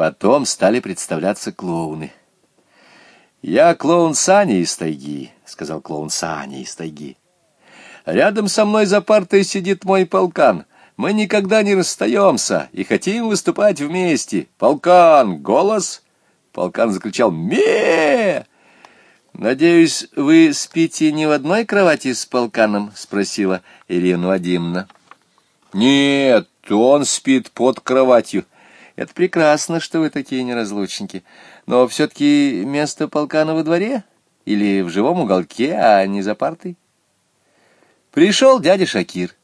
Потом стали представляться клоуны. «Я клоун Саня из тайги», — сказал клоун Саня из тайги. «Рядом со мной за партой сидит мой полкан. Мы никогда не расстаемся и хотим выступать вместе. Полкан, голос!» Полкан закричал «Ме!» «Надеюсь, вы спите не в одной кровати с полканом?» — спросила Ирина Вадимовна. «Нет, он спит под кроватью. Это прекрасно, что вы такие неразлучники. Но все-таки место полкана во дворе или в живом уголке, а не за партой?» Пришел дядя Шакир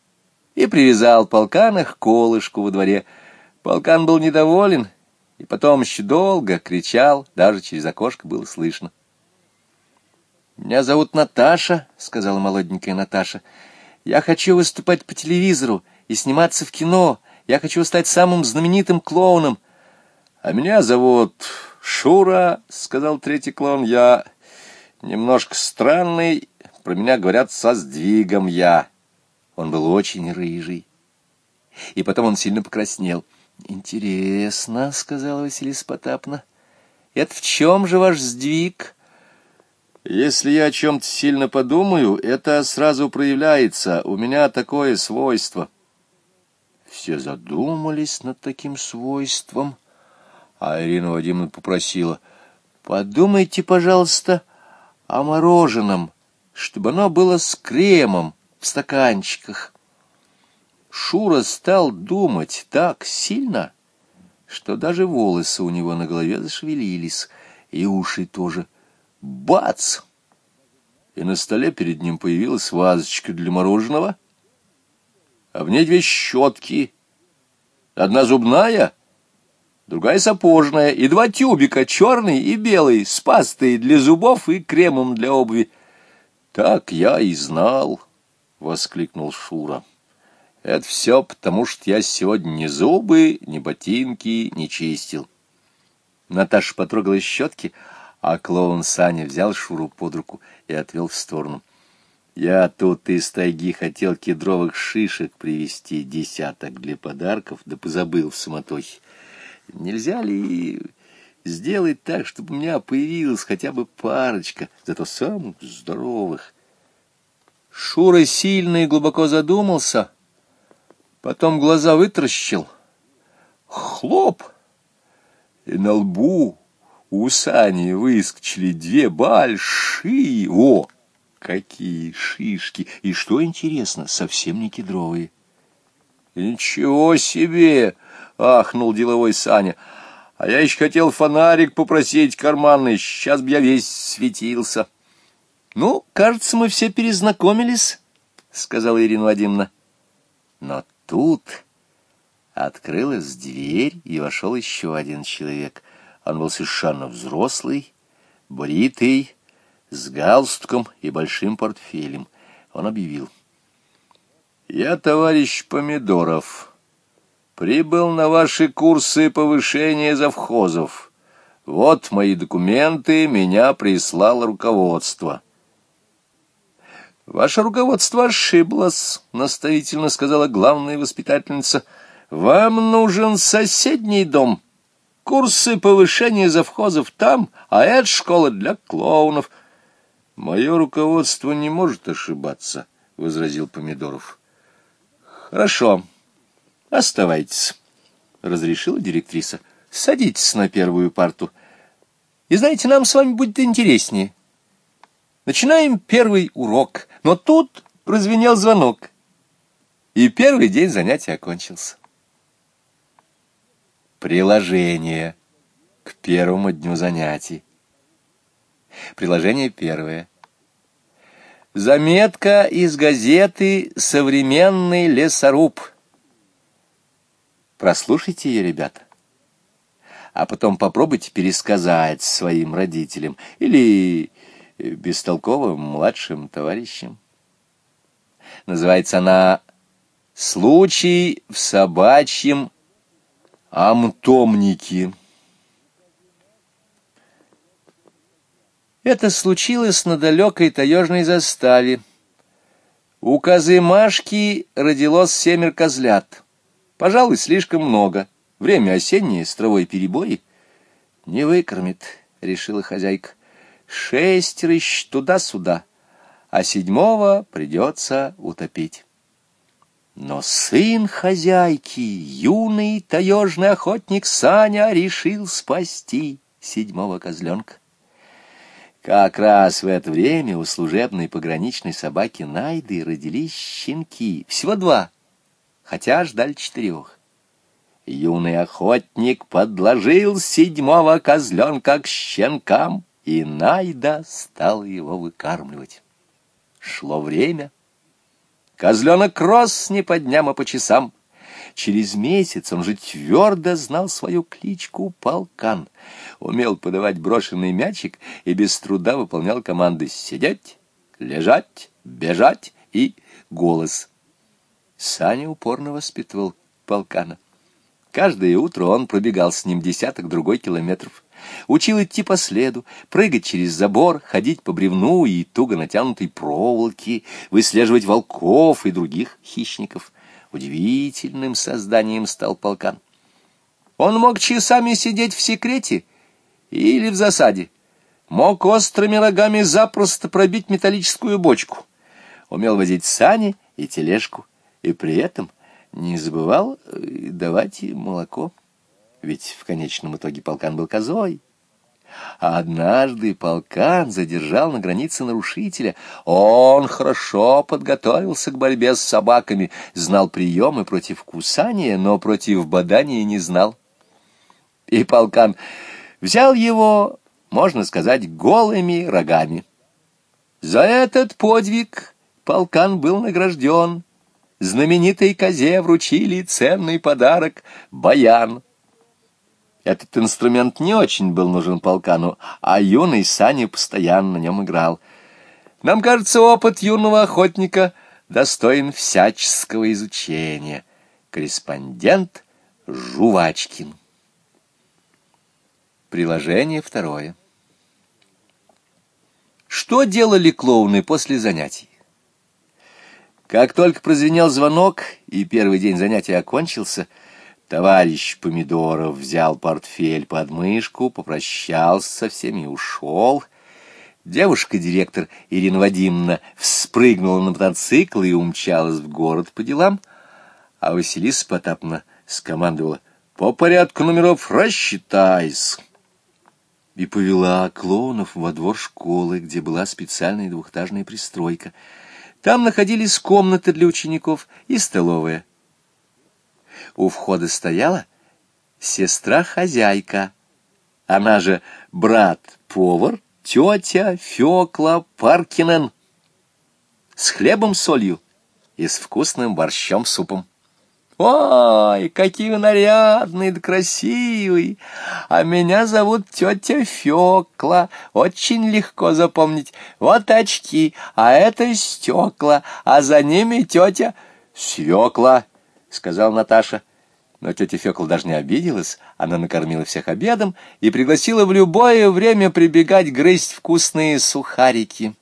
и привязал полкана к колышку во дворе. Полкан был недоволен, и потом еще долго кричал, даже через окошко было слышно. «Меня зовут Наташа», — сказала молоденькая Наташа. «Я хочу выступать по телевизору и сниматься в кино. Я хочу стать самым знаменитым клоуном». «А меня зовут Шура», — сказал третий клоун. «Я немножко странный. Про меня говорят со сдвигом я». Он был очень рыжий. И потом он сильно покраснел. «Интересно», — сказала Василиса Потапна. «Это в чем же ваш сдвиг?» Если я о чем-то сильно подумаю, это сразу проявляется. У меня такое свойство. Все задумались над таким свойством. А Ирина Вадимовна попросила, подумайте, пожалуйста, о мороженом, чтобы оно было с кремом в стаканчиках. Шура стал думать так сильно, что даже волосы у него на голове зашевелились, и уши тоже Бац! И на столе перед ним появилась вазочка для мороженого, а в ней две щетки. Одна зубная, другая сапожная, и два тюбика, черный и белый, с пастой для зубов и кремом для обуви. «Так я и знал!» — воскликнул Шура. «Это все потому, что я сегодня ни зубы, ни ботинки не чистил». Наташа потрогала щетки — а клоун Саня взял Шуру под руку и отвел в сторону. Я тут из тайги хотел кедровых шишек привезти десяток для подарков, да позабыл в суматохе. Нельзя ли сделать так, чтобы у меня появилась хотя бы парочка, зато самых здоровых? Шура сильно и глубоко задумался, потом глаза вытаращил. Хлоп! И на лбу у Сани выскочили две большие, о, какие шишки! И что интересно, совсем не кедровые. «Ничего себе!» — ахнул деловой Саня. «А я еще хотел фонарик попросить карманный, сейчас бы я весь светился». «Ну, кажется, мы все перезнакомились», — сказала Ирина Вадимовна. Но тут открылась дверь, и вошел еще один человек — он был совершенно взрослый, бритый, с галстуком и большим портфелем. Он объявил. «Я, товарищ Помидоров, прибыл на ваши курсы повышения завхозов. Вот мои документы, меня прислало руководство». «Ваше руководство ошиблось», — наставительно сказала главная воспитательница. «Вам нужен соседний дом». Курсы повышения завхозов там, а это школа для клоунов. — Мое руководство не может ошибаться, — возразил Помидоров. — Хорошо, оставайтесь, — разрешила директриса. — Садитесь на первую парту. И знаете, нам с вами будет интереснее. Начинаем первый урок, но тут прозвенел звонок, и первый день занятия окончился. Приложение к первому дню занятий. Приложение первое. Заметка из газеты «Современный лесоруб». Прослушайте ее, ребята. А потом попробуйте пересказать своим родителям или бестолковым младшим товарищам. Называется она «Случай в собачьем Амтомники. Это случилось на далекой таежной заставе. У козы родилось семер козлят. Пожалуй, слишком много. Время осеннее, с травой перебои. Не выкормит, — решила хозяйка. Шестерыщ туда-сюда, а седьмого придется утопить. Но сын хозяйки, юный таежный охотник Саня, решил спасти седьмого козленка. Как раз в это время у служебной пограничной собаки Найды родились щенки, всего два, хотя ждали четырех. Юный охотник подложил седьмого козленка к щенкам, и Найда стала его выкармливать. Шло время. Козленок рос не по дням, а по часам. Через месяц он же твердо знал свою кличку Полкан, умел подавать брошенный мячик и без труда выполнял команды «сидеть», «лежать», «бежать» и «голос». Саня упорно воспитывал Полкана. Каждое утро он пробегал с ним десяток другой километров. Учил идти по следу, прыгать через забор, ходить по бревну и туго натянутой проволоке, выслеживать волков и других хищников. Удивительным созданием стал полкан. Он мог часами сидеть в секрете или в засаде, мог острыми рогами запросто пробить металлическую бочку, умел возить сани и тележку, и при этом не забывал э, давать молоко, ведь в конечном итоге полкан был козой. А однажды полкан задержал на границе нарушителя. Он хорошо подготовился к борьбе с собаками, знал приемы против кусания, но против бодания не знал. И полкан взял его, можно сказать, голыми рогами. За этот подвиг полкан был награжден знаменитой козе вручили ценный подарок — баян. Этот инструмент не очень был нужен полкану, а юный Саня постоянно на нем играл. Нам кажется, опыт юного охотника достоин всяческого изучения. Корреспондент Жувачкин. Приложение второе. Что делали клоуны после занятий? Как только прозвенел звонок, и первый день занятия окончился, товарищ Помидоров взял портфель под мышку, попрощался со всеми и ушел. Девушка-директор Ирина Вадимовна вспрыгнула на мотоцикл и умчалась в город по делам, а Василиса Потапна скомандовала «По порядку номеров рассчитайся!» И повела клоунов во двор школы, где была специальная двухэтажная пристройка — там находились комнаты для учеников и столовая. У входа стояла сестра-хозяйка, она же брат-повар, тетя Фёкла Паркинен, с хлебом-солью и с вкусным борщом-супом. «Ой, какие вы нарядные да красивые! А меня зовут тетя Фёкла, очень легко запомнить. Вот очки, а это стекла, а за ними тетя Свекла», — сказал Наташа. Но тетя Фёкла даже не обиделась, она накормила всех обедом и пригласила в любое время прибегать грызть вкусные сухарики.